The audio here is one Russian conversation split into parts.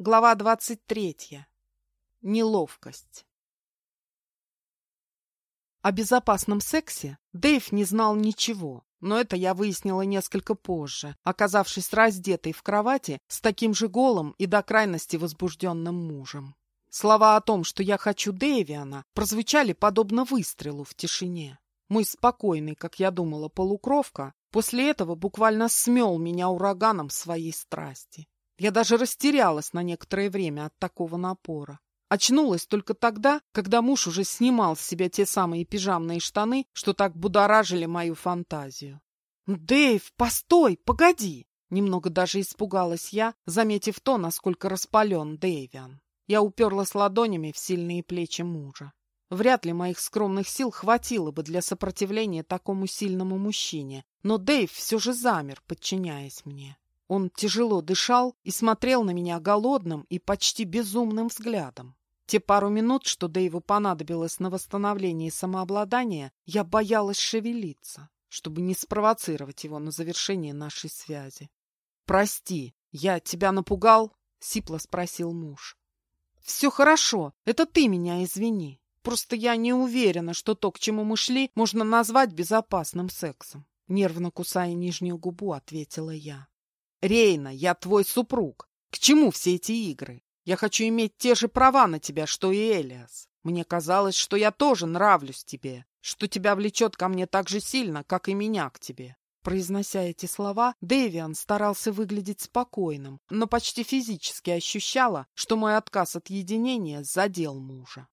Глава двадцать третья. Неловкость. О безопасном сексе Дэйв не знал ничего, но это я выяснила несколько позже, оказавшись раздетой в кровати с таким же голым и до крайности возбужденным мужем. Слова о том, что я хочу Дэвиана, прозвучали подобно выстрелу в тишине. Мой спокойный, как я думала, полукровка после этого буквально смел меня ураганом своей страсти. Я даже растерялась на некоторое время от такого напора. Очнулась только тогда, когда муж уже снимал с себя те самые пижамные штаны, что так будоражили мою фантазию. «Дэйв, постой, погоди!» Немного даже испугалась я, заметив то, насколько распален Дэйвиан. Я уперлась ладонями в сильные плечи мужа. Вряд ли моих скромных сил хватило бы для сопротивления такому сильному мужчине, но Дэйв все же замер, подчиняясь мне. Он тяжело дышал и смотрел на меня голодным и почти безумным взглядом. Те пару минут, что Дэйву понадобилось на восстановление самообладания, я боялась шевелиться, чтобы не спровоцировать его на завершение нашей связи. «Прости, я тебя напугал?» — сипло спросил муж. «Все хорошо, это ты меня извини. Просто я не уверена, что то, к чему мы шли, можно назвать безопасным сексом». Нервно кусая нижнюю губу, ответила я. Рейна, я твой супруг. К чему все эти игры? Я хочу иметь те же права на тебя, что и Элиас. Мне казалось, что я тоже нравлюсь тебе, что тебя влечет ко мне так же сильно, как и меня к тебе. Произнося эти слова, Дэвиан старался выглядеть спокойным, но почти физически ощущала, что мой отказ от единения задел мужа.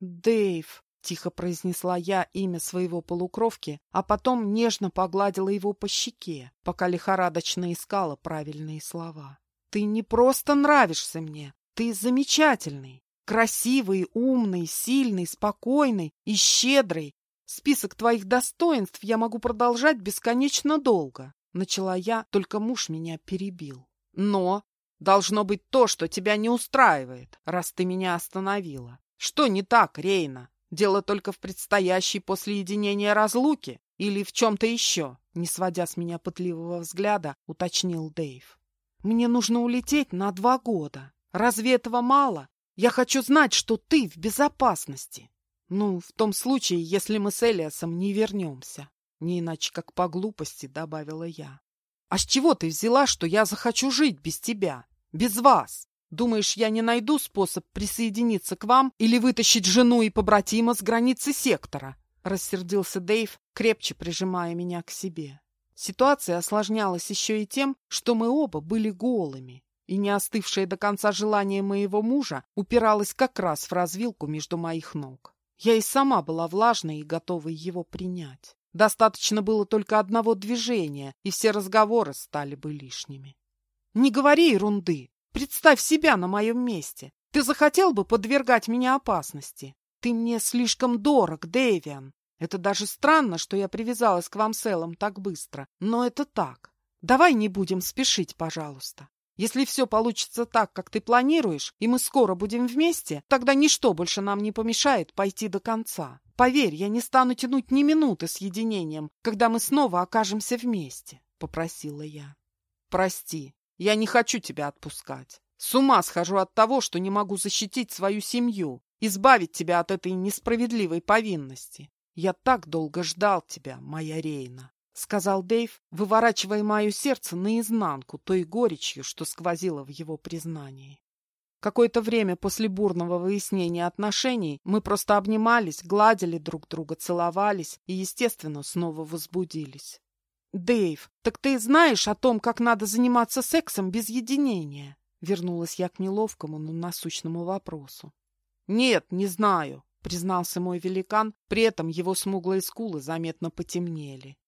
«Дэйв», Тихо произнесла я имя своего полукровки, а потом нежно погладила его по щеке, пока лихорадочно искала правильные слова. «Ты не просто нравишься мне, ты замечательный, красивый, умный, сильный, спокойный и щедрый. Список твоих достоинств я могу продолжать бесконечно долго», — начала я, только муж меня перебил. «Но должно быть то, что тебя не устраивает, раз ты меня остановила. Что не так, Рейна?» Дело только в предстоящей после единения разлуке или в чем-то еще, не сводя с меня пытливого взгляда, уточнил Дэйв. Мне нужно улететь на два года. Разве этого мало? Я хочу знать, что ты в безопасности. Ну, в том случае, если мы с Элиасом не вернемся. Не иначе, как по глупости, добавила я. А с чего ты взяла, что я захочу жить без тебя? Без вас? Думаешь, я не найду способ присоединиться к вам или вытащить жену и побратима с границы сектора?» Рассердился Дэйв, крепче прижимая меня к себе. Ситуация осложнялась еще и тем, что мы оба были голыми, и не остывшее до конца желание моего мужа упиралось как раз в развилку между моих ног. Я и сама была влажной и готова его принять. Достаточно было только одного движения, и все разговоры стали бы лишними. «Не говори ерунды!» Представь себя на моем месте. Ты захотел бы подвергать меня опасности? Ты мне слишком дорог, Дэвиан. Это даже странно, что я привязалась к вам с Эллом так быстро, но это так. Давай не будем спешить, пожалуйста. Если все получится так, как ты планируешь, и мы скоро будем вместе, тогда ничто больше нам не помешает пойти до конца. Поверь, я не стану тянуть ни минуты с единением, когда мы снова окажемся вместе, — попросила я. Прости, я не хочу тебя отпускать. С ума схожу от того, что не могу защитить свою семью, избавить тебя от этой несправедливой повинности. Я так долго ждал тебя, моя Рейна, — сказал Дэйв, выворачивая мое сердце наизнанку той горечью, что сквозило в его признании. Какое-то время после бурного выяснения отношений мы просто обнимались, гладили друг друга, целовались и, естественно, снова возбудились. «Дэйв, так ты знаешь о том, как надо заниматься сексом без единения?» Вернулась я к неловкому, но насущному вопросу. «Нет, не знаю», — признался мой великан, при этом его смуглые скулы заметно потемнели.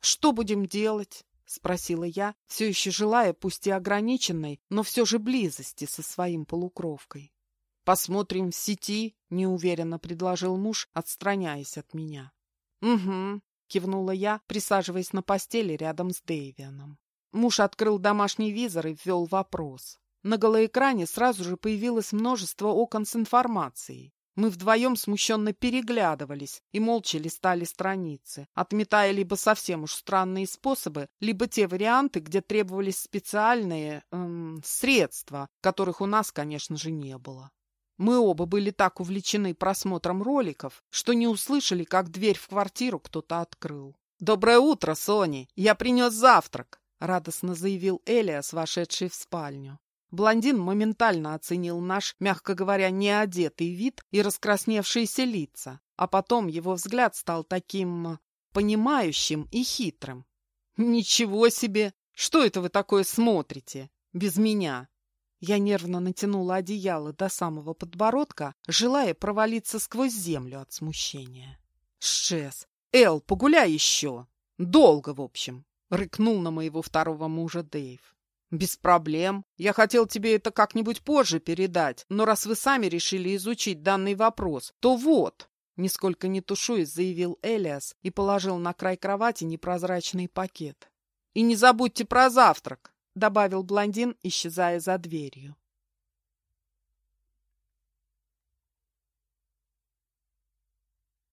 «Что будем делать?» — спросила я, все еще желая, пусть и ограниченной, но все же близости со своим полукровкой. «Посмотрим в сети», — неуверенно предложил муж, отстраняясь от меня. «Угу, кивнула я, присаживаясь на постели рядом с Дэвианом. Муж открыл домашний визор и ввел вопрос. На голоэкране сразу же появилось множество окон с информацией. Мы вдвоем смущенно переглядывались и молча листали страницы, отметая либо совсем уж странные способы, либо те варианты, где требовались специальные эм, средства, которых у нас, конечно же, не было. Мы оба были так увлечены просмотром роликов, что не услышали, как дверь в квартиру кто-то открыл. «Доброе утро, Сони! Я принес завтрак!» — радостно заявил Элиас, вошедший в спальню. Блондин моментально оценил наш, мягко говоря, неодетый вид и раскрасневшиеся лица, а потом его взгляд стал таким понимающим и хитрым. «Ничего себе! Что это вы такое смотрите? Без меня!» Я нервно натянула одеяло до самого подбородка, желая провалиться сквозь землю от смущения. «Шес! Эл, погуляй еще! Долго, в общем!» — рыкнул на моего второго мужа Дэйв. «Без проблем. Я хотел тебе это как-нибудь позже передать, но раз вы сами решили изучить данный вопрос, то вот!» Нисколько не тушуясь, заявил Элиас и положил на край кровати непрозрачный пакет. «И не забудьте про завтрак!» — добавил блондин, исчезая за дверью.